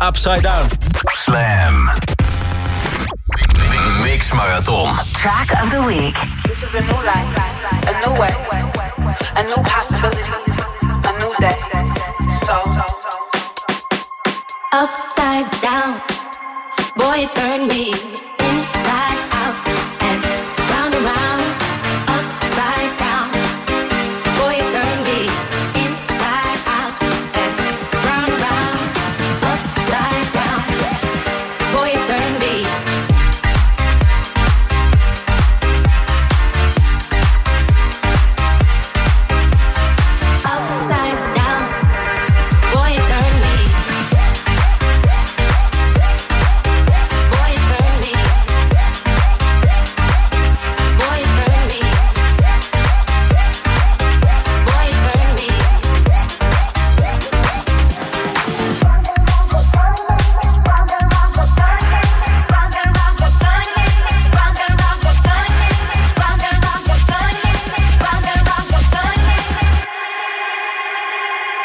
Upside Down. Slam. Mix Marathon. Track of the week. This is a new life, a new way, a new possibility, a new day. So, upside down, boy, turn me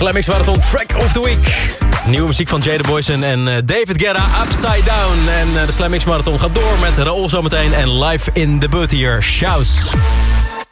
you turn me. Slam Mix Marathon Track of the Week. Nieuwe muziek van Jada Boyson en eh, David Guetta, Upside Down. En eh, de Slam Mix Marathon gaat door met Raoul zometeen en live in the boot hier, Shouse.